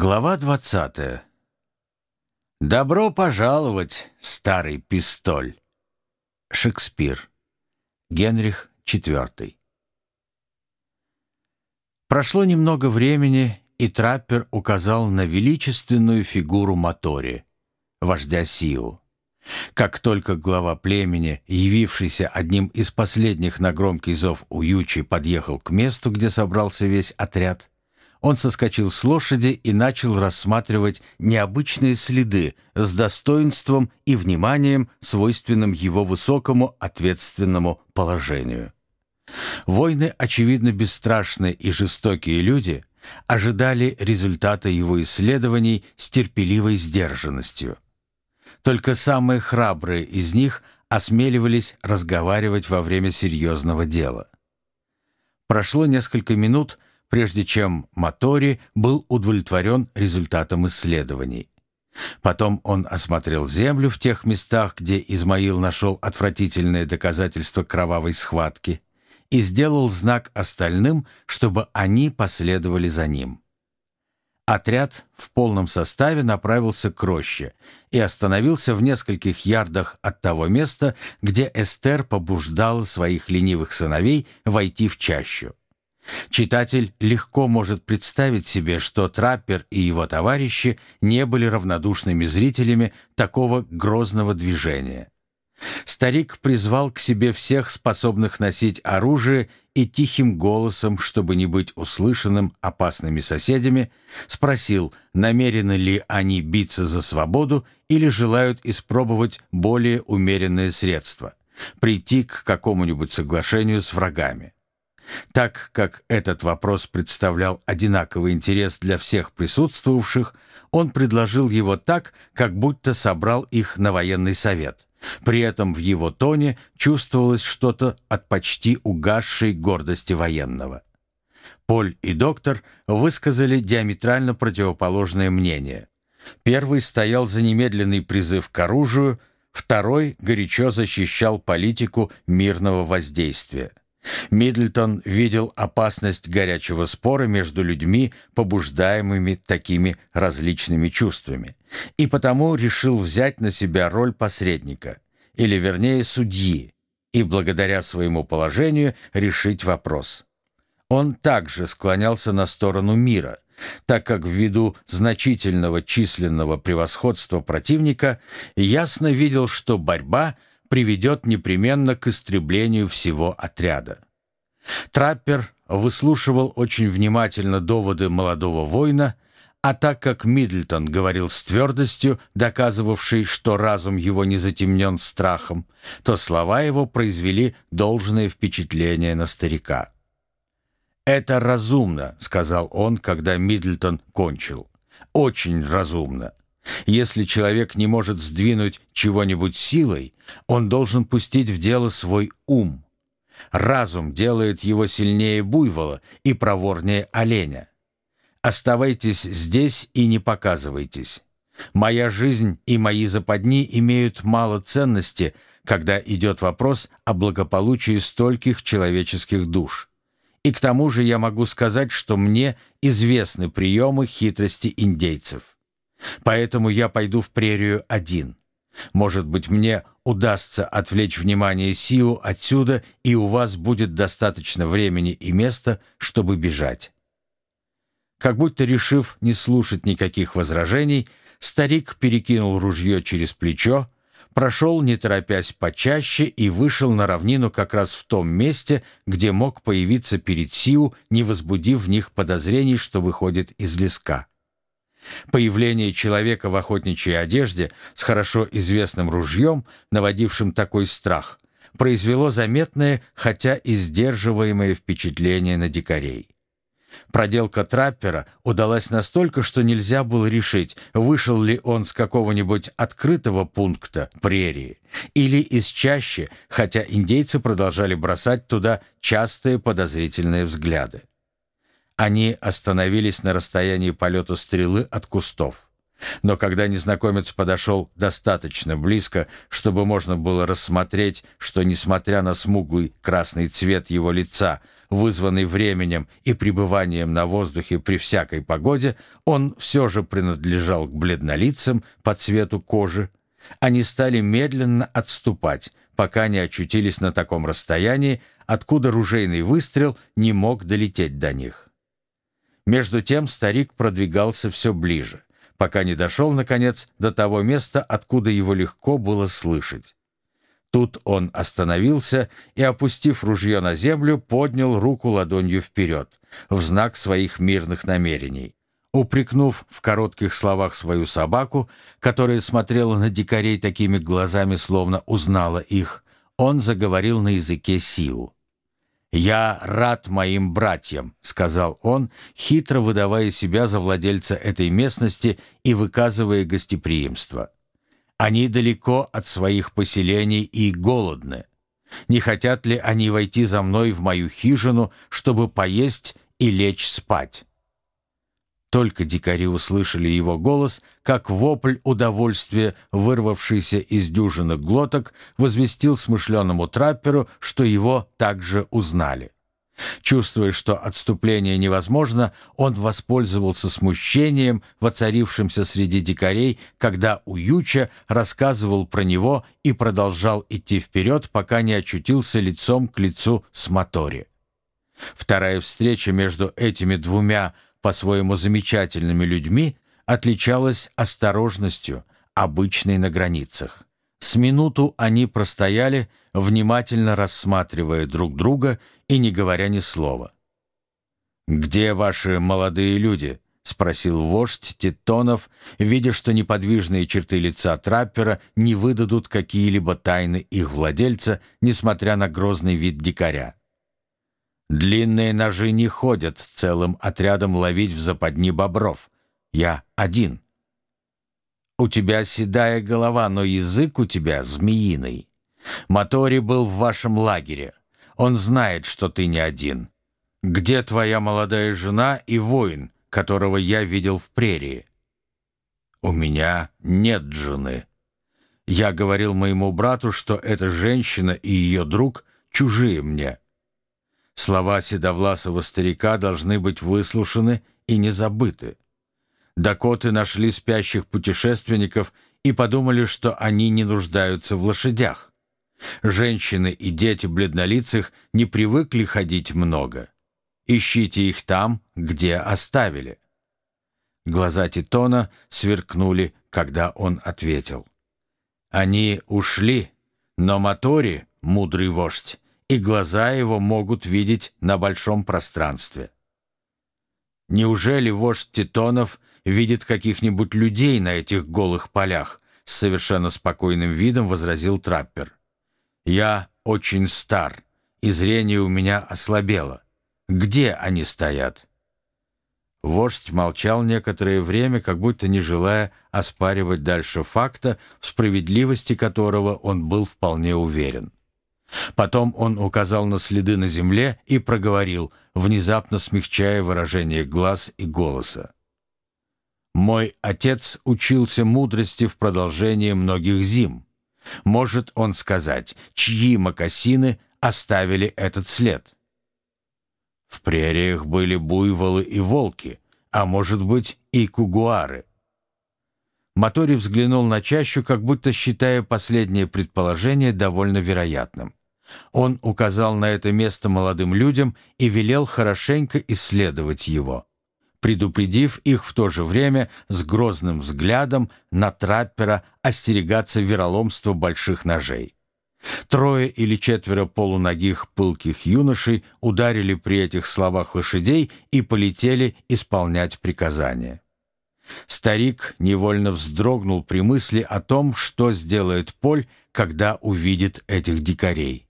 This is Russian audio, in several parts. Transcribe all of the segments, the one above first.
Глава двадцатая. «Добро пожаловать, старый пистоль!» Шекспир. Генрих IV. Прошло немного времени, и траппер указал на величественную фигуру Мотори, вождя Сиу. Как только глава племени, явившийся одним из последних на громкий зов Уючи, подъехал к месту, где собрался весь отряд, он соскочил с лошади и начал рассматривать необычные следы с достоинством и вниманием, свойственным его высокому ответственному положению. Войны, очевидно, бесстрашные и жестокие люди ожидали результата его исследований с терпеливой сдержанностью. Только самые храбрые из них осмеливались разговаривать во время серьезного дела. Прошло несколько минут, прежде чем Мотори был удовлетворен результатом исследований. Потом он осмотрел землю в тех местах, где Измаил нашел отвратительные доказательства кровавой схватки, и сделал знак остальным, чтобы они последовали за ним. Отряд в полном составе направился к роще и остановился в нескольких ярдах от того места, где Эстер побуждала своих ленивых сыновей войти в чащу. Читатель легко может представить себе, что траппер и его товарищи не были равнодушными зрителями такого грозного движения. Старик призвал к себе всех способных носить оружие и тихим голосом, чтобы не быть услышанным опасными соседями, спросил, намерены ли они биться за свободу или желают испробовать более умеренные средства, прийти к какому-нибудь соглашению с врагами. Так как этот вопрос представлял одинаковый интерес для всех присутствовавших, он предложил его так, как будто собрал их на военный совет. При этом в его тоне чувствовалось что-то от почти угасшей гордости военного. Поль и доктор высказали диаметрально противоположное мнение. Первый стоял за немедленный призыв к оружию, второй горячо защищал политику мирного воздействия. Миддлтон видел опасность горячего спора между людьми, побуждаемыми такими различными чувствами, и потому решил взять на себя роль посредника, или вернее судьи, и благодаря своему положению решить вопрос. Он также склонялся на сторону мира, так как ввиду значительного численного превосходства противника ясно видел, что борьба – приведет непременно к истреблению всего отряда. Траппер выслушивал очень внимательно доводы молодого воина, а так как Мидлтон говорил с твердостью, доказывавшей, что разум его не затемнен страхом, то слова его произвели должное впечатление на старика. «Это разумно», — сказал он, когда Мидлтон кончил. «Очень разумно. Если человек не может сдвинуть чего-нибудь силой, он должен пустить в дело свой ум. Разум делает его сильнее буйвола и проворнее оленя. Оставайтесь здесь и не показывайтесь. Моя жизнь и мои западни имеют мало ценности, когда идет вопрос о благополучии стольких человеческих душ. И к тому же я могу сказать, что мне известны приемы хитрости индейцев. Поэтому я пойду в прерию один. Может быть, мне удастся отвлечь внимание Сиу отсюда, и у вас будет достаточно времени и места, чтобы бежать». Как будто решив не слушать никаких возражений, старик перекинул ружье через плечо, прошел, не торопясь, почаще и вышел на равнину как раз в том месте, где мог появиться перед Сиу, не возбудив в них подозрений, что выходит из леска. Появление человека в охотничьей одежде с хорошо известным ружьем, наводившим такой страх, произвело заметное, хотя и сдерживаемое впечатление на дикарей. Проделка траппера удалась настолько, что нельзя было решить, вышел ли он с какого-нибудь открытого пункта прерии или из чащи, хотя индейцы продолжали бросать туда частые подозрительные взгляды. Они остановились на расстоянии полета стрелы от кустов. Но когда незнакомец подошел достаточно близко, чтобы можно было рассмотреть, что, несмотря на смуглый красный цвет его лица, вызванный временем и пребыванием на воздухе при всякой погоде, он все же принадлежал к бледнолицам по цвету кожи, они стали медленно отступать, пока не очутились на таком расстоянии, откуда ружейный выстрел не мог долететь до них. Между тем старик продвигался все ближе, пока не дошел, наконец, до того места, откуда его легко было слышать. Тут он остановился и, опустив ружье на землю, поднял руку ладонью вперед, в знак своих мирных намерений. Упрекнув в коротких словах свою собаку, которая смотрела на дикарей такими глазами, словно узнала их, он заговорил на языке Сиу. «Я рад моим братьям», — сказал он, хитро выдавая себя за владельца этой местности и выказывая гостеприимство. Они далеко от своих поселений и голодны. Не хотят ли они войти за мной в мою хижину, чтобы поесть и лечь спать?» Только дикари услышали его голос, как вопль удовольствия, вырвавшийся из дюжины глоток, возвестил смышленому трапперу, что его также узнали. Чувствуя, что отступление невозможно, он воспользовался смущением, воцарившимся среди дикарей, когда Уюча рассказывал про него и продолжал идти вперед, пока не очутился лицом к лицу с Мотори. Вторая встреча между этими двумя по-своему замечательными людьми отличалась осторожностью, обычной на границах. С минуту они простояли, внимательно рассматривая друг друга и не говоря ни слова. «Где ваши молодые люди?» — спросил вождь Титонов, видя, что неподвижные черты лица траппера не выдадут какие-либо тайны их владельца, несмотря на грозный вид дикаря. «Длинные ножи не ходят целым отрядом ловить в западни бобров. Я один». «У тебя седая голова, но язык у тебя змеиный. Мотори был в вашем лагере. Он знает, что ты не один. Где твоя молодая жена и воин, которого я видел в прерии?» «У меня нет жены. Я говорил моему брату, что эта женщина и ее друг чужие мне». Слова седовласого старика должны быть выслушаны и не забыты. Дакоты нашли спящих путешественников и подумали, что они не нуждаются в лошадях. Женщины и дети бледнолицых не привыкли ходить много. Ищите их там, где оставили. Глаза Титона сверкнули, когда он ответил. Они ушли, но Мотори, мудрый вождь, и глаза его могут видеть на большом пространстве. Неужели вождь Титонов видит каких-нибудь людей на этих голых полях? С совершенно спокойным видом возразил траппер. Я очень стар, и зрение у меня ослабело. Где они стоят? Вождь молчал некоторое время, как будто не желая оспаривать дальше факта, в справедливости которого он был вполне уверен. Потом он указал на следы на земле и проговорил, внезапно смягчая выражение глаз и голоса. «Мой отец учился мудрости в продолжении многих зим. Может он сказать, чьи мокасины оставили этот след? В прериях были буйволы и волки, а может быть и кугуары. Мотори взглянул на чащу, как будто считая последнее предположение довольно вероятным. Он указал на это место молодым людям и велел хорошенько исследовать его предупредив их в то же время с грозным взглядом на траппера остерегаться вероломства больших ножей. Трое или четверо полуногих пылких юношей ударили при этих словах лошадей и полетели исполнять приказания. Старик невольно вздрогнул при мысли о том, что сделает Поль, когда увидит этих дикарей.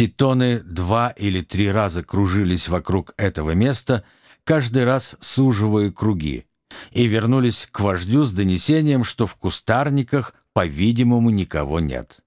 Титоны два или три раза кружились вокруг этого места — каждый раз суживая круги, и вернулись к вождю с донесением, что в кустарниках, по-видимому, никого нет.